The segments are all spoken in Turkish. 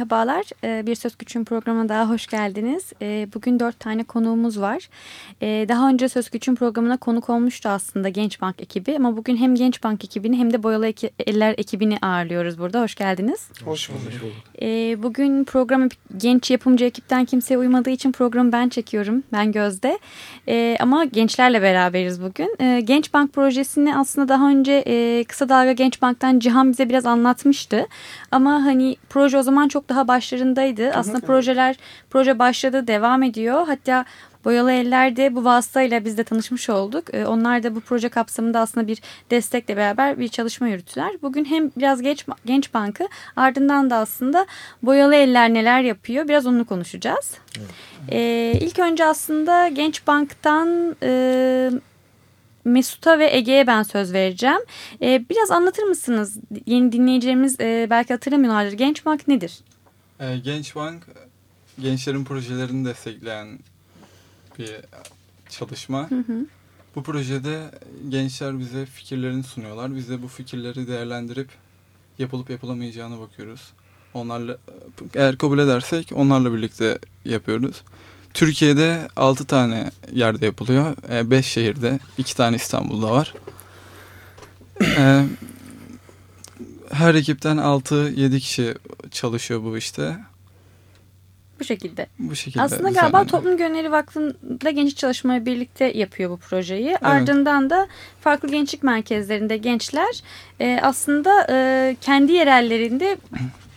Merhabalar, ee, Bir Söz Güç'ün programına daha hoş geldiniz. Ee, bugün dört tane konuğumuz var. Ee, daha önce Söz Güç'ün programına konuk olmuştu aslında Genç Bank ekibi. Ama bugün hem Genç Bank ekibini hem de Boyalı Eller ekibini ağırlıyoruz burada. Hoş geldiniz. Hoş bulduk. Bugün programı genç yapımcı ekipten kimseye uymadığı için programı ben çekiyorum. Ben Gözde. Ama gençlerle beraberiz bugün. Genç Bank projesini aslında daha önce e, Kısa Dalga Genç Bank'tan Cihan bize biraz anlatmıştı. Ama hani proje o zaman çok daha başlarındaydı. Aslında evet. projeler proje başladı, devam ediyor. Hatta Boyalı Eller'de bu vasıtayla biz de tanışmış olduk. Ee, onlar da bu proje kapsamında aslında bir destekle beraber bir çalışma yürüttüler. Bugün hem biraz genç genç bankı ardından da aslında Boyalı Eller neler yapıyor biraz onu konuşacağız. Evet. Ee, ilk önce aslında Genç Bank'tan e, Mesut'a ve Ege'ye ben söz vereceğim. Ee, biraz anlatır mısınız? Yeni dinleyicilerimiz e, belki hatırlamıyorlardır. Genç Bank nedir? E, Genç Bank gençlerin projelerini destekleyen bir çalışma. Hı hı. Bu projede gençler bize fikirlerini sunuyorlar. Biz de bu fikirleri değerlendirip yapılıp yapılamayacağına bakıyoruz. Onlarla eğer kabul edersek onlarla birlikte yapıyoruz. Türkiye'de 6 tane yerde yapılıyor. 5 e, şehirde. 2 tane İstanbul'da var. Her ekipten 6-7 kişi çalışıyor bu işte. Bu şekilde. Bu şekilde. Aslında galiba Toplum Gönülleri Vakfı'nda Genç Çalışmayı birlikte yapıyor bu projeyi. Evet. Ardından da farklı gençlik merkezlerinde gençler e, aslında e, kendi yerellerinde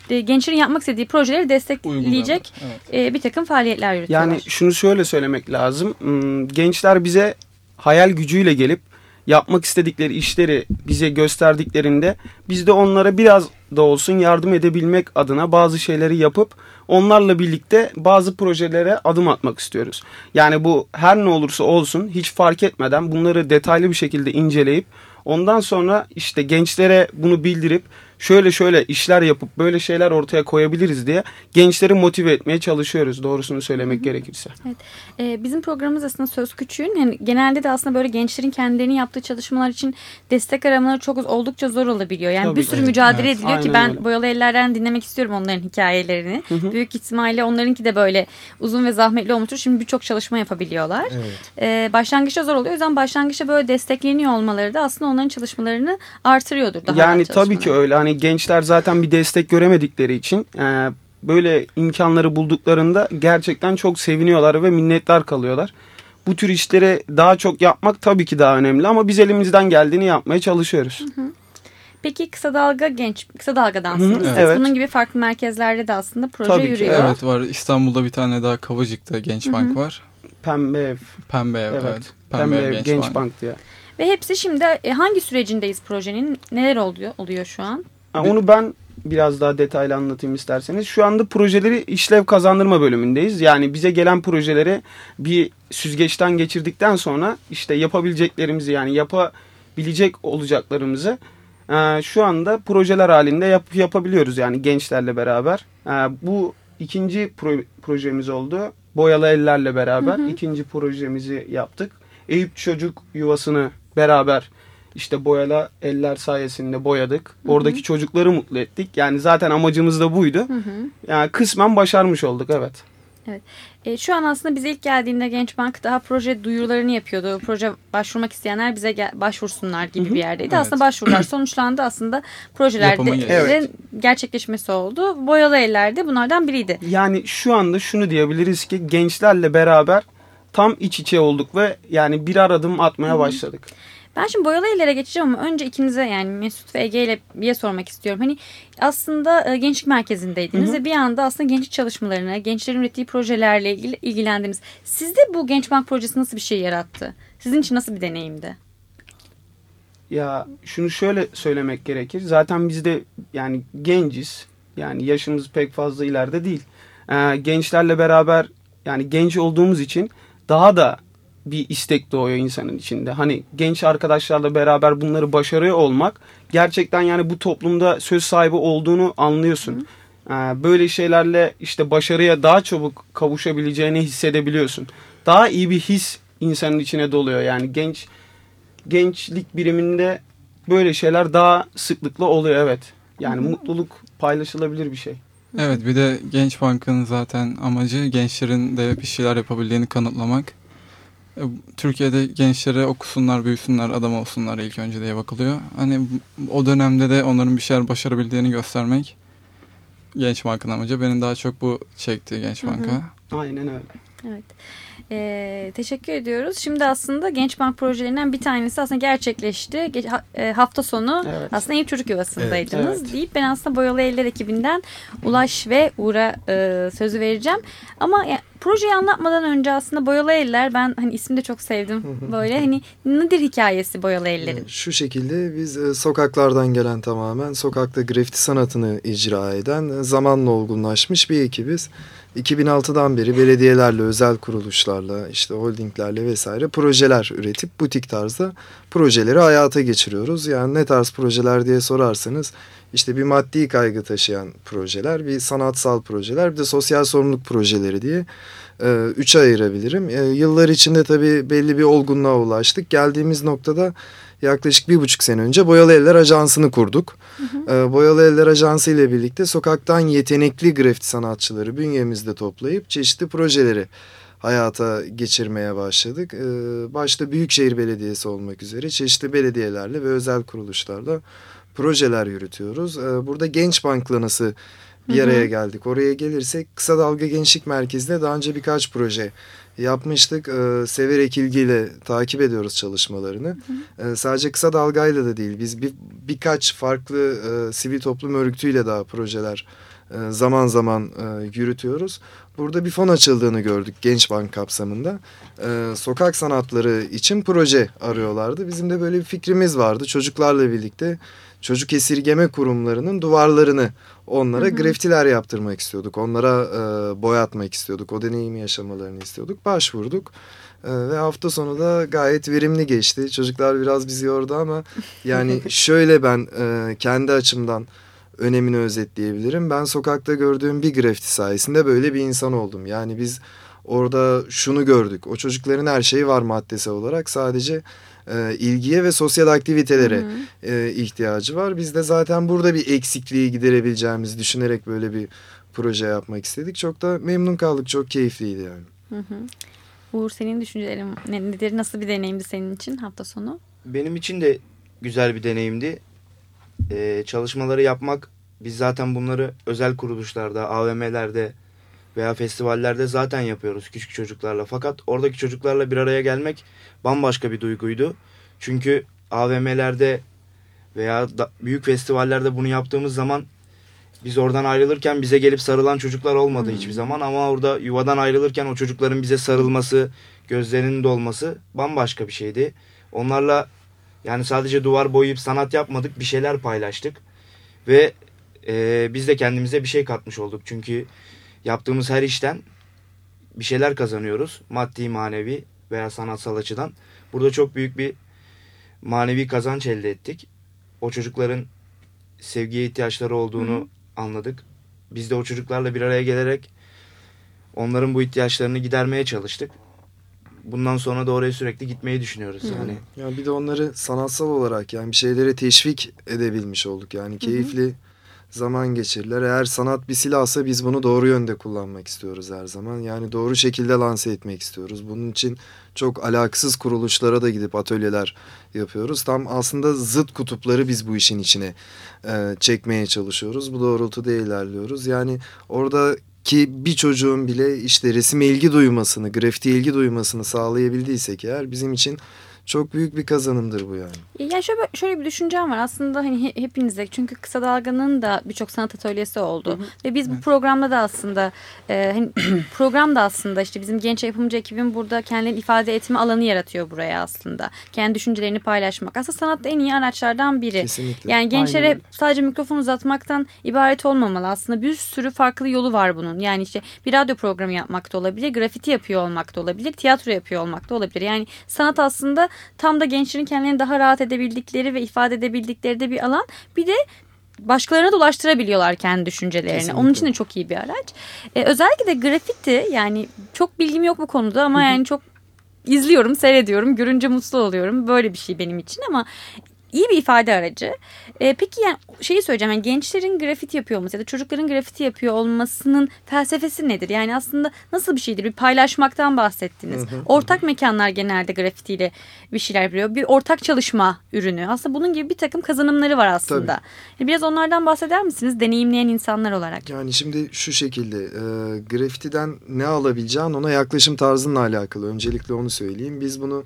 e, gençlerin yapmak istediği projeleri destekleyecek evet. e, bir takım faaliyetler yürütüyorlar. Yani şunu şöyle söylemek lazım. Hmm, gençler bize hayal gücüyle gelip yapmak istedikleri işleri bize gösterdiklerinde biz de onlara biraz da olsun yardım edebilmek adına bazı şeyleri yapıp onlarla birlikte bazı projelere adım atmak istiyoruz. Yani bu her ne olursa olsun hiç fark etmeden bunları detaylı bir şekilde inceleyip ondan sonra işte gençlere bunu bildirip şöyle şöyle işler yapıp böyle şeyler ortaya koyabiliriz diye gençleri motive etmeye çalışıyoruz doğrusunu söylemek Hı-hı. gerekirse. Evet. Ee, bizim programımız aslında Söz Küçüğün yani genelde de aslında böyle gençlerin kendilerinin yaptığı çalışmalar için destek aramaları çok oldukça zor olabiliyor. Yani Tabii, bir sürü evet. mücadele evet. ediliyor Aynen ki ben öyle. Boyalı Eller'den dinlemek istiyorum onların hikayelerini. Hı-hı. Büyük ihtimalle onlarınki de böyle uzun ve zahmetli olmuştur. Şimdi birçok çalışma yapabiliyorlar. Evet. Ee, başlangıçta zor oluyor. O yüzden başlangıçta böyle destekleniyor olmaları da aslında onların çalışmalarını artırıyordur. Daha yani tabii ki öyle. Hani gençler zaten bir destek göremedikleri için e, böyle imkanları bulduklarında gerçekten çok seviniyorlar ve minnettar kalıyorlar. Bu tür işleri daha çok yapmak tabii ki daha önemli ama biz elimizden geldiğini yapmaya çalışıyoruz. Hı hı. Peki kısa dalga genç kısa dalgadansınız. Hı, evet. Bunun gibi farklı merkezlerde de aslında proje Tabii yürüyor. Ki. Evet var. İstanbul'da bir tane daha Kavacık'ta Genç Bank hı hı. var. Pembe Ev. Pembe Ev evet. evet. Pembe, Pembe Ev Genç, Genç Bank. Bank diye. Ve hepsi şimdi e, hangi sürecindeyiz projenin? Neler oluyor oluyor şu an? Onu ben biraz daha detaylı anlatayım isterseniz. Şu anda projeleri işlev kazandırma bölümündeyiz. Yani bize gelen projeleri bir süzgeçten geçirdikten sonra işte yapabileceklerimizi yani yapabilecek olacaklarımızı e, şu anda projeler halinde yap, yapabiliyoruz yani gençlerle beraber. E, bu ikinci pro, projemiz oldu. Boyalı ellerle beraber hı hı. ikinci projemizi yaptık. Eyüp Çocuk Yuvası'nı beraber işte boyala eller sayesinde boyadık. Hı hı. Oradaki çocukları mutlu ettik. Yani zaten amacımız da buydu. Hı hı. Yani kısmen başarmış olduk evet. Evet. E, şu an aslında bize ilk geldiğinde Genç Bank daha proje duyurularını yapıyordu. Proje başvurmak isteyenler bize gel, başvursunlar gibi Hı -hı. bir yerdeydi. Evet. Aslında başvurular sonuçlandı. Aslında projelerde evet. gerçekleşmesi oldu. Boyalı ellerde bunlardan biriydi. Yani şu anda şunu diyebiliriz ki gençlerle beraber tam iç içe olduk ve yani bir adım atmaya Hı -hı. başladık. Ben şimdi boyalı ellere geçeceğim ama önce ikinize yani Mesut ve Ege ile bir sormak istiyorum. Hani aslında e, gençlik merkezindeydiniz hı hı. ve bir anda aslında gençlik çalışmalarına, gençlerin ürettiği projelerle ilgili ilgilendiniz. Sizde bu Genç Bank projesi nasıl bir şey yarattı? Sizin için nasıl bir deneyimdi? Ya şunu şöyle söylemek gerekir. Zaten biz de yani genciz. Yani yaşımız pek fazla ileride değil. Ee, gençlerle beraber yani genç olduğumuz için daha da bir istek doğuyor insanın içinde. Hani genç arkadaşlarla beraber bunları başarıyor olmak gerçekten yani bu toplumda söz sahibi olduğunu anlıyorsun. Ee, böyle şeylerle işte başarıya daha çabuk kavuşabileceğini hissedebiliyorsun. Daha iyi bir his insanın içine doluyor. Yani genç gençlik biriminde böyle şeyler daha sıklıkla oluyor evet. Yani mutluluk paylaşılabilir bir şey. Evet bir de Genç Bank'ın zaten amacı gençlerin de bir şeyler yapabildiğini kanıtlamak. E, Türkiye'de gençlere okusunlar, büyüsünler, adam olsunlar ilk önce diye bakılıyor. Hani o dönemde de onların bir şeyler başarabildiğini göstermek Genç Bank'ın amacı. Benim daha çok bu çekti Genç Bank'a. Aynen öyle. Evet. Ee, teşekkür ediyoruz. Şimdi aslında Genç Bank projelerinden bir tanesi aslında gerçekleşti. Ge- ha- e, hafta sonu Evet. aslında Eyüp Çocuk Yuvası'ndaydınız Evet. Evet. deyip ben aslında Boyalı Eller ekibinden Ulaş ve Uğur'a e, sözü vereceğim. Ama ya, projeyi anlatmadan önce aslında Boyalı Eller ben hani ismini de çok sevdim. Böyle hani nedir hikayesi Boyalı Eller'in? Şu şekilde biz e, sokaklardan gelen tamamen sokakta grafiti sanatını icra eden e, zamanla olgunlaşmış bir ekibiz. 2006'dan beri belediyelerle, özel kuruluşlarla, işte holdinglerle vesaire projeler üretip butik tarzda projeleri hayata geçiriyoruz. Yani ne tarz projeler diye sorarsanız işte bir maddi kaygı taşıyan projeler, bir sanatsal projeler, bir de sosyal sorumluluk projeleri diye e, üçe ayırabilirim. E, yıllar içinde tabii belli bir olgunluğa ulaştık. Geldiğimiz noktada yaklaşık bir buçuk sene önce Boyalı Eller Ajansı'nı kurduk. E, Boyalı Eller Ajansı ile birlikte sokaktan yetenekli grafiti sanatçıları bünyemizde toplayıp çeşitli projeleri hayata geçirmeye başladık. E, başta Büyükşehir Belediyesi olmak üzere çeşitli belediyelerle ve özel kuruluşlarla projeler yürütüyoruz. E, burada Genç Bank'la nasıl bir araya geldik. Oraya gelirsek Kısa Dalga Gençlik Merkezi'nde daha önce birkaç proje yapmıştık. Ee, severek ilgiyle takip ediyoruz çalışmalarını. Ee, sadece Kısa Dalga'yla da değil. Biz bir, birkaç farklı e, sivil toplum örgütüyle daha projeler e, zaman zaman e, yürütüyoruz. Burada bir fon açıldığını gördük Genç Bank kapsamında. Ee, sokak sanatları için proje arıyorlardı. Bizim de böyle bir fikrimiz vardı. Çocuklarla birlikte çocuk esirgeme kurumlarının duvarlarını onlara grafitiler yaptırmak istiyorduk. Onlara e, boyatmak istiyorduk. O deneyimi yaşamalarını istiyorduk. Başvurduk. E, ve hafta sonu da gayet verimli geçti. Çocuklar biraz bizi yordu ama yani şöyle ben e, kendi açımdan önemini özetleyebilirim. Ben sokakta gördüğüm bir grafiti sayesinde böyle bir insan oldum. Yani biz orada şunu gördük. O çocukların her şeyi var maddesi olarak. Sadece e, ilgiye ve sosyal aktivitelere e, ihtiyacı var. Biz de zaten burada bir eksikliği giderebileceğimizi düşünerek böyle bir proje yapmak istedik. Çok da memnun kaldık. Çok keyifliydi yani. Hı hı. Uğur senin düşüncelerin ne- nedir? Nasıl bir deneyimdi senin için hafta sonu? Benim için de güzel bir deneyimdi. Ee, çalışmaları yapmak, biz zaten bunları özel kuruluşlarda, AVM'lerde veya festivallerde zaten yapıyoruz küçük çocuklarla. Fakat oradaki çocuklarla bir araya gelmek bambaşka bir duyguydu. Çünkü AVM'lerde veya da, büyük festivallerde bunu yaptığımız zaman biz oradan ayrılırken bize gelip sarılan çocuklar olmadı hiçbir zaman. Ama orada yuvadan ayrılırken o çocukların bize sarılması, gözlerinin dolması bambaşka bir şeydi. Onlarla yani sadece duvar boyayıp sanat yapmadık, bir şeyler paylaştık. Ve e, biz de kendimize bir şey katmış olduk. Çünkü yaptığımız her işten bir şeyler kazanıyoruz. Maddi, manevi veya sanatsal açıdan. Burada çok büyük bir manevi kazanç elde ettik. O çocukların sevgiye ihtiyaçları olduğunu anladık. Biz de o çocuklarla bir araya gelerek onların bu ihtiyaçlarını gidermeye çalıştık. Bundan sonra da oraya sürekli gitmeyi düşünüyoruz yani. Ya bir de onları sanatsal olarak yani bir şeylere teşvik edebilmiş olduk. Yani keyifli zaman geçirirler. Eğer sanat bir silahsa biz bunu doğru yönde kullanmak istiyoruz her zaman. Yani doğru şekilde lanse etmek istiyoruz. Bunun için çok alakasız kuruluşlara da gidip atölyeler yapıyoruz. Tam aslında zıt kutupları biz bu işin içine e, çekmeye çalışıyoruz. Bu doğrultuda ilerliyoruz. Yani oradaki bir çocuğun bile işte resime ilgi duymasını, grafiti ilgi duymasını sağlayabildiysek eğer bizim için çok büyük bir kazanımdır bu yani. Ya şöyle, şöyle bir düşüncem var aslında hani hepinizde çünkü Kısa Dalga'nın da birçok sanat atölyesi oldu. Hı hı. Ve biz bu programda da aslında e, hani program da aslında işte bizim genç yapımcı ekibin burada kendilerini ifade etme alanı yaratıyor buraya aslında. Kendi düşüncelerini paylaşmak. Aslında sanatta en iyi araçlardan biri. Kesinlikle. Yani gençlere sadece mikrofon uzatmaktan ibaret olmamalı. Aslında bir sürü farklı yolu var bunun. Yani işte bir radyo programı yapmak da olabilir, grafiti yapıyor olmak da olabilir, tiyatro yapıyor olmak da olabilir. Yani sanat aslında tam da gençlerin kendilerini daha rahat edebildikleri ve ifade edebildikleri de bir alan. Bir de başkalarına dolaştırabiliyorlar kendi düşüncelerini. Kesinlikle. Onun için de çok iyi bir araç. Ee, özellikle de grafiti yani çok bilgim yok bu konuda ama yani çok izliyorum, seyrediyorum, görünce mutlu oluyorum. Böyle bir şey benim için ama iyi bir ifade aracı. E, peki yani şeyi söyleyeceğim. Yani gençlerin grafiti yapıyor olması ya da çocukların grafiti yapıyor olmasının felsefesi nedir? Yani aslında nasıl bir şeydir? Bir paylaşmaktan bahsettiniz. Ortak mekanlar genelde grafitiyle bir şeyler yapıyor. Bir ortak çalışma ürünü. Aslında bunun gibi bir takım kazanımları var aslında. Tabii. E, biraz onlardan bahseder misiniz? Deneyimleyen insanlar olarak. Yani şimdi şu şekilde e, grafitiden ne alabileceğin ona yaklaşım tarzınla alakalı. Öncelikle onu söyleyeyim. Biz bunu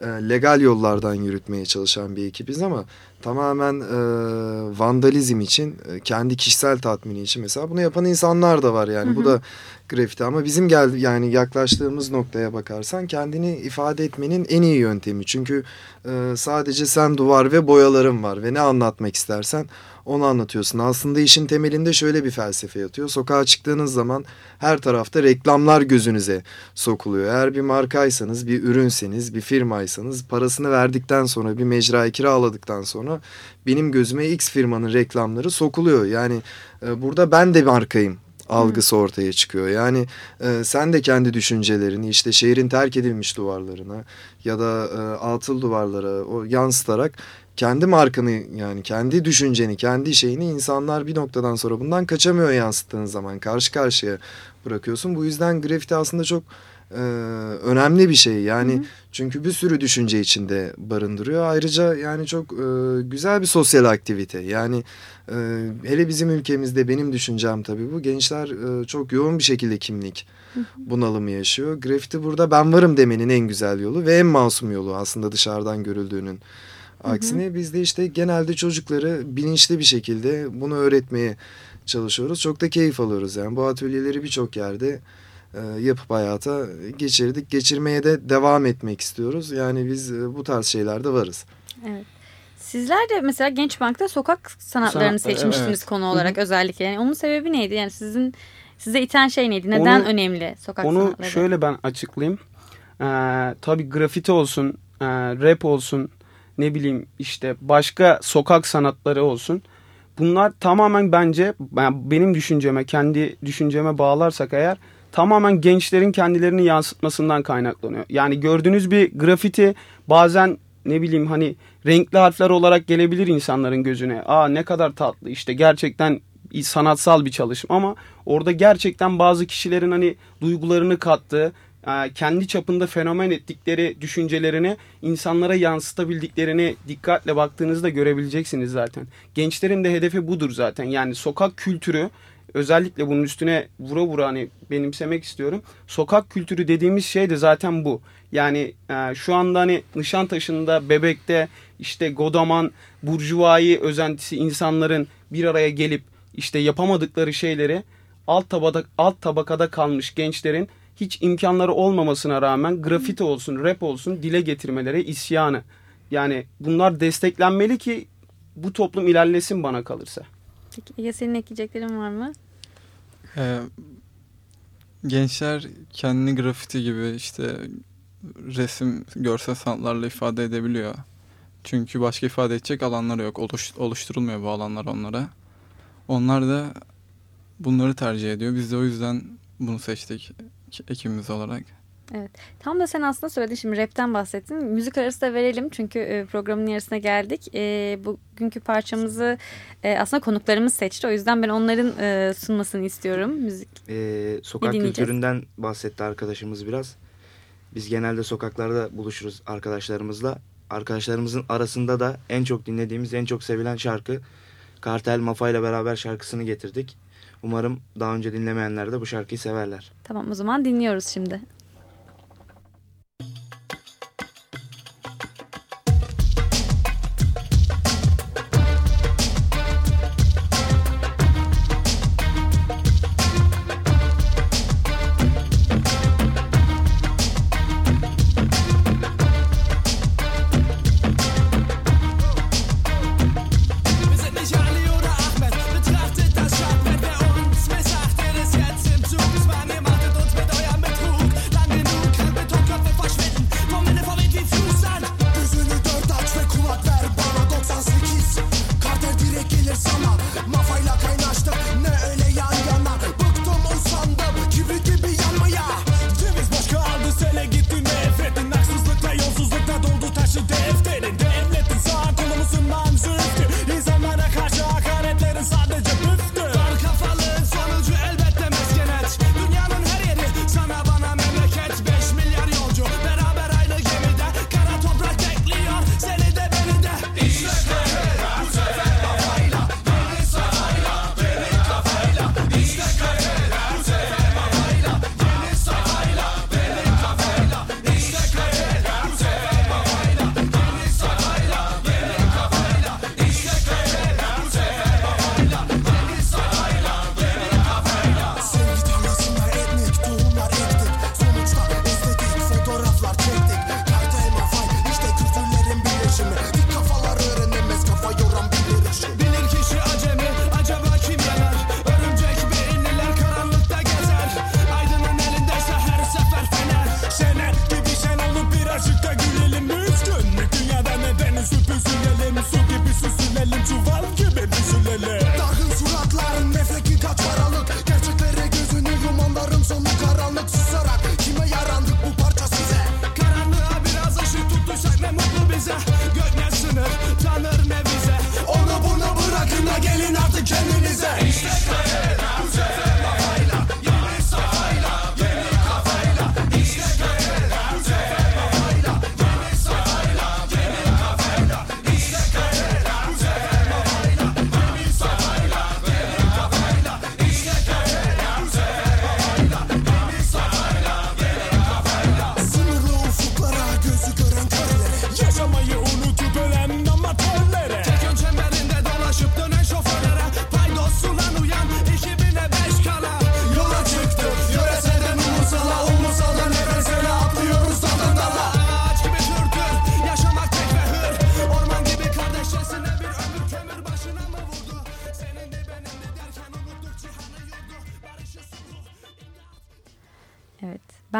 e, legal yollardan yürütmeye çalışan bir ekibiz ama tamamen e, vandalizm için e, kendi kişisel tatmini için mesela bunu yapan insanlar da var yani hı hı. bu da grafiti ama bizim gel yani yaklaştığımız noktaya bakarsan kendini ifade etmenin en iyi yöntemi çünkü e, sadece sen duvar ve boyaların var ve ne anlatmak istersen onu anlatıyorsun. Aslında işin temelinde şöyle bir felsefe yatıyor. Sokağa çıktığınız zaman her tarafta reklamlar gözünüze sokuluyor. Eğer bir markaysanız, bir ürünseniz, bir firmaysanız parasını verdikten sonra bir mecrayı kiraladıktan sonra benim gözüme X firmanın reklamları sokuluyor. Yani e, burada ben de markayım algısı ortaya çıkıyor. Yani e, sen de kendi düşüncelerini işte şehrin terk edilmiş duvarlarına ya da e, altıl duvarlara o yansıtarak kendi markanı yani kendi düşünceni, kendi şeyini insanlar bir noktadan sonra bundan kaçamıyor yansıttığın zaman karşı karşıya bırakıyorsun. Bu yüzden grafiti aslında çok e, önemli bir şey. Yani hı hı. çünkü bir sürü düşünce içinde barındırıyor. Ayrıca yani çok e, güzel bir sosyal aktivite. Yani e, hele bizim ülkemizde benim düşüncem tabii bu. Gençler e, çok yoğun bir şekilde kimlik bunalımı yaşıyor. Grafiti burada ben varım demenin en güzel yolu ve en masum yolu aslında dışarıdan görüldüğünün Aksine hı hı. biz de işte genelde çocukları bilinçli bir şekilde bunu öğretmeye çalışıyoruz. Çok da keyif alıyoruz yani bu atölyeleri birçok yerde e, yapıp hayata geçirdik. Geçirmeye de devam etmek istiyoruz. Yani biz e, bu tarz şeylerde varız. Evet. Sizler de mesela Genç Bank'ta sokak sanatlarını Sanatlar, seçmiştiniz evet. konu olarak Hı -hı. özellikle. Yani onun sebebi neydi? Yani sizin size iten şey neydi? Neden onu, önemli sokak onu sanatları? Onu şöyle ben açıklayayım. Ee, tabii grafiti olsun, e, rap olsun, ne bileyim işte başka sokak sanatları olsun. Bunlar tamamen bence benim düşünceme, kendi düşünceme bağlarsak eğer tamamen gençlerin kendilerini yansıtmasından kaynaklanıyor. Yani gördüğünüz bir grafiti bazen ne bileyim hani renkli harfler olarak gelebilir insanların gözüne. Aa ne kadar tatlı işte gerçekten sanatsal bir çalışma ama orada gerçekten bazı kişilerin hani duygularını kattığı e, kendi çapında fenomen ettikleri düşüncelerini insanlara yansıtabildiklerini dikkatle baktığınızda görebileceksiniz zaten. Gençlerin de hedefi budur zaten. Yani sokak kültürü özellikle bunun üstüne vura vura hani benimsemek istiyorum. Sokak kültürü dediğimiz şey de zaten bu. Yani e, şu anda hani Nişantaşı'nda, Bebek'te işte Godaman, Burjuvai özentisi insanların bir araya gelip işte yapamadıkları şeyleri alt tabakada, alt tabakada kalmış gençlerin hiç imkanları olmamasına rağmen grafiti olsun, rap olsun dile getirmeleri isyanı. Yani bunlar desteklenmeli ki bu toplum ilerlesin bana kalırsa. Peki ya senin ekleyeceklerin var mı? Ee, gençler kendini grafiti gibi işte resim, görsel sanatlarla ifade edebiliyor. Çünkü başka ifade edecek alanları yok. Oluş, oluşturulmuyor bu alanlar onlara. Onlar da bunları tercih ediyor. Biz de o yüzden bunu seçtik ekibimiz olarak. Evet. Tam da sen aslında söyledin şimdi rapten bahsettin. Müzik arası da verelim çünkü e, programın yarısına geldik. E, bugünkü parçamızı e, aslında konuklarımız seçti. O yüzden ben onların sunmasını istiyorum. Müzik. Ee, sokak kültüründen bahsetti arkadaşımız biraz. Biz genelde sokaklarda buluşuruz arkadaşlarımızla. Arkadaşlarımızın arasında da en çok dinlediğimiz, en çok sevilen şarkı Kartel Mafa ile beraber şarkısını getirdik. Umarım daha önce dinlemeyenler de bu şarkıyı severler. Tamam o zaman dinliyoruz şimdi.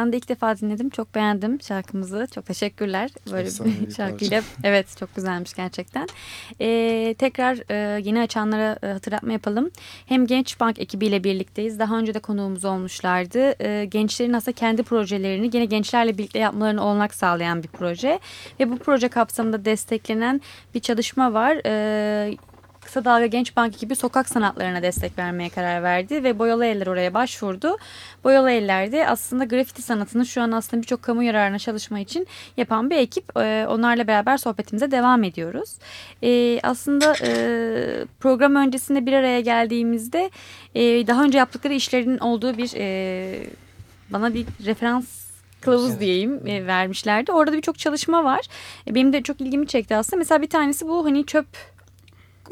Ben de ilk defa dinledim. Çok beğendim şarkımızı. Çok teşekkürler. Böyle Efsane bir bir şarkıyla. Evet çok güzelmiş gerçekten. Ee, tekrar e, yeni açanlara e, hatırlatma yapalım. Hem Genç Bank ekibiyle birlikteyiz. Daha önce de konuğumuz olmuşlardı. E, gençlerin aslında kendi projelerini yine gençlerle birlikte yapmalarını olanak sağlayan bir proje. Ve bu proje kapsamında desteklenen bir çalışma var. E, Kısa Dalga Genç Bank gibi sokak sanatlarına destek vermeye karar verdi ve Boyalı Eller oraya başvurdu. Boyalı Eller'de aslında grafiti sanatını şu an aslında birçok kamu yararına çalışma için yapan bir ekip. Ee, Onlarla beraber sohbetimize devam ediyoruz. Ee, Aslında e, program öncesinde bir araya geldiğimizde e, daha önce yaptıkları işlerin olduğu bir e, bana bir referans kılavuz diyeyim e, vermişlerdi. Orada birçok çalışma var. E, benim de çok ilgimi çekti aslında. Mesela bir tanesi bu hani çöp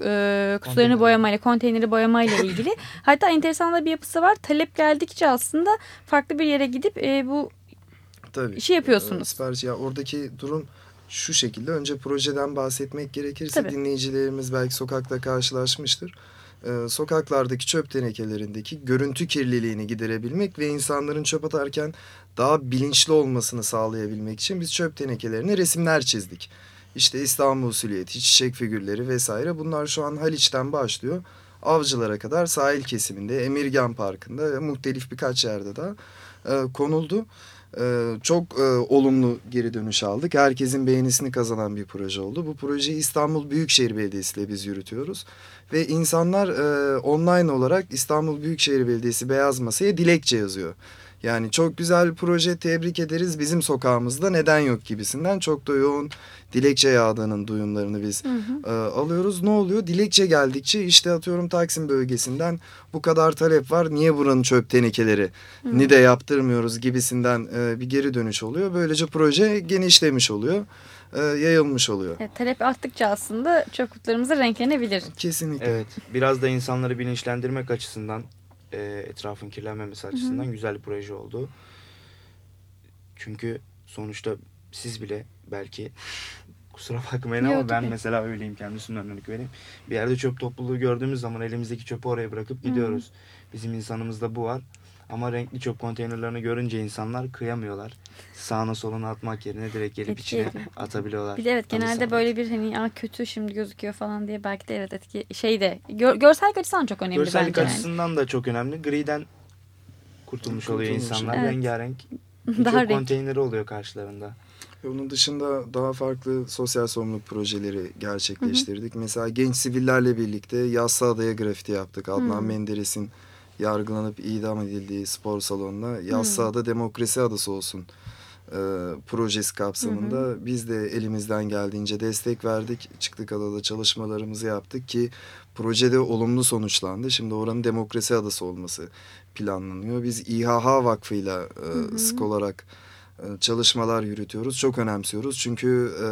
e, kutularını boyamayla, konteyneri boyamayla ilgili. Hatta enteresan da bir yapısı var. Talep geldikçe aslında farklı bir yere gidip e, bu Tabii. işi yapıyorsunuz. Ee, Sipariş ya oradaki durum şu şekilde. Önce projeden bahsetmek gerekirse Tabii. dinleyicilerimiz belki sokakta karşılaşmıştır. Ee, sokaklardaki çöp tenekelerindeki görüntü kirliliğini giderebilmek ve insanların çöp atarken daha bilinçli olmasını sağlayabilmek için biz çöp tenekelerine resimler çizdik. İşte İstanbul silüeti, çiçek figürleri vesaire bunlar şu an Haliç'ten başlıyor. Avcılara kadar sahil kesiminde, Emirgan Parkı'nda ve muhtelif birkaç yerde daha e, konuldu. Ee, çok e, olumlu geri dönüş aldık. Herkesin beğenisini kazanan bir proje oldu. Bu projeyi İstanbul Büyükşehir Belediyesi ile biz yürütüyoruz. Ve insanlar e, online olarak İstanbul Büyükşehir Belediyesi Beyaz Masa'ya dilekçe yazıyor. Yani çok güzel bir proje tebrik ederiz bizim sokağımızda neden yok gibisinden çok da yoğun dilekçe yağdığının duyumlarını biz e, alıyoruz. Ne oluyor? Dilekçe geldikçe işte atıyorum Taksim bölgesinden bu kadar talep var niye buranın çöp tenekeleri ni de yaptırmıyoruz gibisinden e, bir geri dönüş oluyor. Böylece proje genişlemiş oluyor, e, yayılmış oluyor. Evet, talep arttıkça aslında çöp kutularımız da renklenebilir. Kesinlikle. Evet biraz da insanları bilinçlendirmek açısından e, etrafın kirlenmemesi açısından güzel bir proje oldu. Çünkü sonuçta siz bile belki kusura bakmayın Yok, ama ben mesela öyleyim kendisinden örnek vereyim. Bir yerde çöp topluluğu gördüğümüz zaman elimizdeki çöpü oraya bırakıp gidiyoruz. Bizim insanımızda bu var. Ama renkli çöp konteynerlerini görünce insanlar kıyamıyorlar. Sağına soluna atmak yerine direkt gelip Etki içine ediyor. atabiliyorlar. Bir de evet genelde sanat. böyle bir hani Aa, kötü şimdi gözüküyor falan diye belki de evet etki şey de gör, görsellik açısından çok önemli Görsellik bence. yani. açısından da çok önemli. Griden kurtulmuş oluyor Kurtulmuş. insanlar. Evet. Rengarenk. Daha renk. konteyneri oluyor karşılarında. Onun dışında daha farklı sosyal sorumluluk projeleri gerçekleştirdik. Mesela genç sivillerle birlikte Yassıada'ya grafiti yaptık. Adnan Menderes'in yargılanıp idam edildiği spor salonuna Yassıada Demokrasi Adası olsun e, projesi kapsamında biz de elimizden geldiğince destek verdik. Çıktık adada çalışmalarımızı yaptık ki projede olumlu sonuçlandı. Şimdi oranın demokrasi adası olması planlanıyor. Biz İHH Vakfı'yla e, sık olarak e, çalışmalar yürütüyoruz. Çok önemsiyoruz. Çünkü e,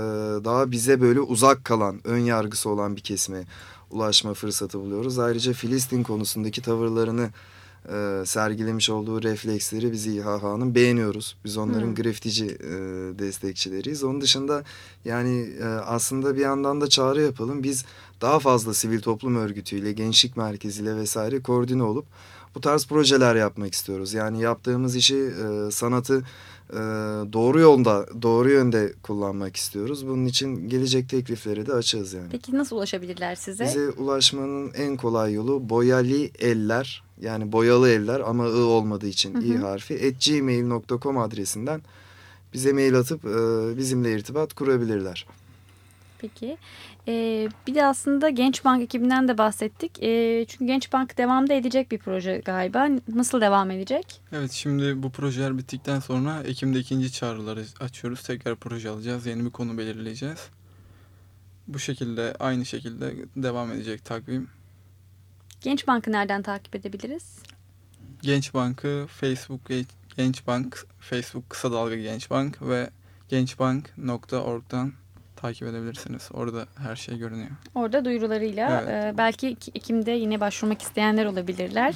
daha bize böyle uzak kalan, ön yargısı olan bir kesime ulaşma fırsatı buluyoruz. Ayrıca Filistin konusundaki tavırlarını e, sergilemiş olduğu refleksleri biz İHH'nın beğeniyoruz. Biz onların grafitici e, destekçileriyiz. Onun dışında yani e, aslında bir yandan da çağrı yapalım. Biz daha fazla sivil toplum örgütüyle, gençlik merkeziyle vesaire koordine olup bu tarz projeler yapmak istiyoruz. Yani yaptığımız işi, e, sanatı e, doğru yolda, doğru yönde kullanmak istiyoruz. Bunun için gelecek teklifleri de açığız yani. Peki nasıl ulaşabilirler size? Bize ulaşmanın en kolay yolu boyalı eller yani boyalı eller ama ı olmadığı için i harfi at gmail.com adresinden bize mail atıp e, bizimle irtibat kurabilirler. Peki. Ee, bir de aslında Genç Bank ekibinden de bahsettik. Ee, çünkü Genç Bank devamda edecek bir proje galiba. Nasıl devam edecek? Evet şimdi bu projeler bittikten sonra Ekim'de ikinci çağrıları açıyoruz. Tekrar proje alacağız. Yeni bir konu belirleyeceğiz. Bu şekilde aynı şekilde devam edecek takvim. Genç Bank'ı nereden takip edebiliriz? Genç Bank'ı Facebook Genç Bank, Facebook Kısa Dalga Genç Bank ve gençbank.org'dan takip edebilirsiniz. Orada her şey görünüyor. Orada duyurularıyla Evet. e, belki Ekim'de yine başvurmak isteyenler olabilirler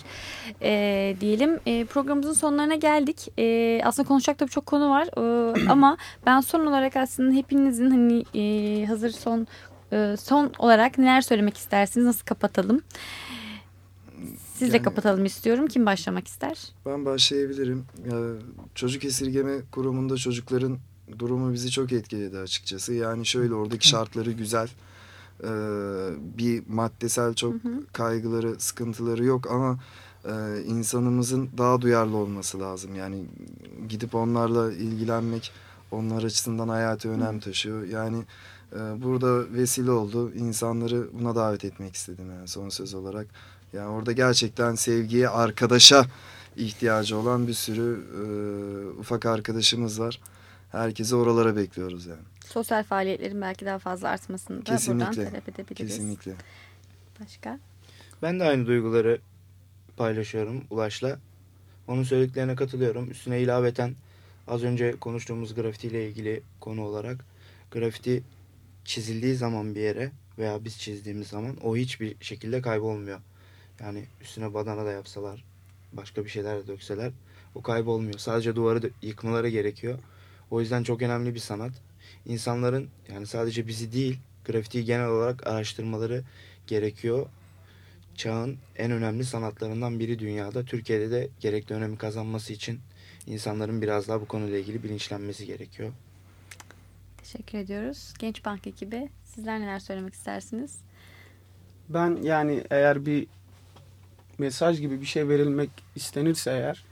e, diyelim. E, programımızın sonlarına geldik. E, aslında konuşacak da çok konu var E, ama ben son olarak aslında hepinizin hani e, hazır son e, son olarak neler söylemek istersiniz? Nasıl kapatalım? Siz de Yani- kapatalım istiyorum. Kim başlamak ister? Ben başlayabilirim. Ya, çocuk esirgeme kurumunda çocukların durumu bizi çok etkiledi açıkçası. Yani şöyle oradaki şartları güzel. Ee, bir maddesel çok kaygıları, sıkıntıları yok ama e, insanımızın daha duyarlı olması lazım. Yani gidip onlarla ilgilenmek onlar açısından hayati önem taşıyor. Yani e, burada vesile oldu. İnsanları buna davet etmek istedim yani son söz olarak. Yani orada gerçekten sevgiye, arkadaşa ihtiyacı olan bir sürü e, ufak arkadaşımız var. Herkesi oralara bekliyoruz yani. Sosyal faaliyetlerin belki daha fazla artmasını da buradan Kesinlikle. talep edebiliriz. Kesinlikle. Başka? Ben de aynı duyguları paylaşıyorum Ulaş'la. Onun söylediklerine katılıyorum. Üstüne ilaveten az önce konuştuğumuz grafitiyle ilgili konu olarak grafiti çizildiği zaman bir yere veya biz çizdiğimiz zaman o hiçbir şekilde kaybolmuyor. Yani üstüne badana da yapsalar, başka bir şeyler de dökseler o kaybolmuyor. Sadece duvarı yıkmaları gerekiyor. O yüzden çok önemli bir sanat. İnsanların yani sadece bizi değil grafitiyi genel olarak araştırmaları gerekiyor. Çağın en önemli sanatlarından biri dünyada. Türkiye'de de gerekli önemi kazanması için insanların biraz daha bu konuyla ilgili bilinçlenmesi gerekiyor. Teşekkür ediyoruz. Genç Bank ekibi sizler neler söylemek istersiniz? Ben yani eğer bir mesaj gibi bir şey verilmek istenirse eğer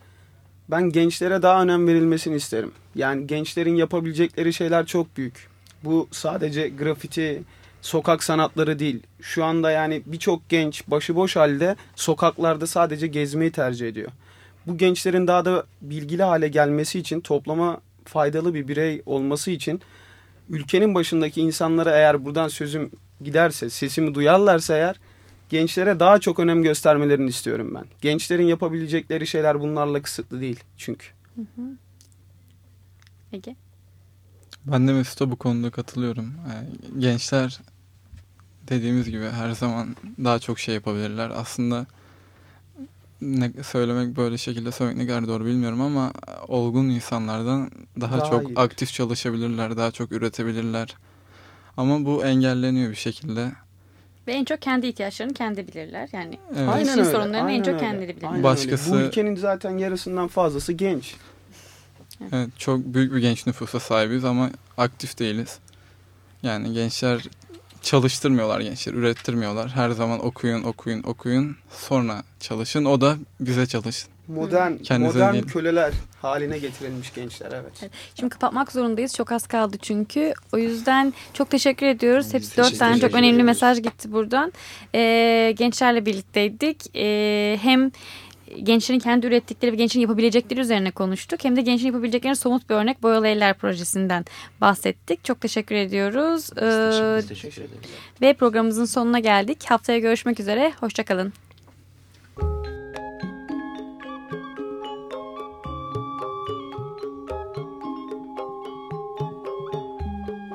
ben gençlere daha önem verilmesini isterim. Yani gençlerin yapabilecekleri şeyler çok büyük. Bu sadece grafiti, sokak sanatları değil. Şu anda yani birçok genç başıboş halde sokaklarda sadece gezmeyi tercih ediyor. Bu gençlerin daha da bilgili hale gelmesi için, toplama faydalı bir birey olması için ülkenin başındaki insanlara eğer buradan sözüm giderse, sesimi duyarlarsa eğer gençlere daha çok önem göstermelerini istiyorum ben. Gençlerin yapabilecekleri şeyler bunlarla kısıtlı değil çünkü. Ege? Ben de Mesut'a bu konuda katılıyorum. Yani gençler dediğimiz gibi her zaman daha çok şey yapabilirler. Aslında ne söylemek böyle şekilde söylemek ne kadar doğru bilmiyorum ama olgun insanlardan daha, Daha çok iyi. aktif çalışabilirler, daha çok üretebilirler. Ama bu engelleniyor bir şekilde. Ve en çok kendi ihtiyaçlarını kendi bilirler. Yani Evet. Aynen öyle, sorunlarını en aynen çok öyle. kendileri bilirler. Aynen Başkası- öyle. Bu ülkenin zaten yarısından fazlası genç. Evet, çok büyük bir genç nüfusa sahibiz ama aktif değiliz. Yani gençler çalıştırmıyorlar gençler, ürettirmiyorlar. Her zaman okuyun, okuyun, okuyun. Sonra çalışın. O da bize çalışsın. Modern Kendinize modern değil. köleler haline getirilmiş gençler evet. Şimdi kapatmak zorundayız. Çok az kaldı çünkü. O yüzden çok teşekkür ediyoruz. Biz Hepsi dört teşekkür tane çok önemli mesaj gitti buradan. Ee, gençlerle birlikteydik. Ee, hem gençlerin kendi ürettikleri ve gençlerin yapabilecekleri üzerine konuştuk. Hem de gençlerin yapabileceklerine somut bir örnek Boyalı Eller projesinden bahsettik. Çok teşekkür ediyoruz. Ee, Biz teşekkür ederiz. ve programımızın sonuna geldik. Haftaya görüşmek üzere. Hoşçakalın.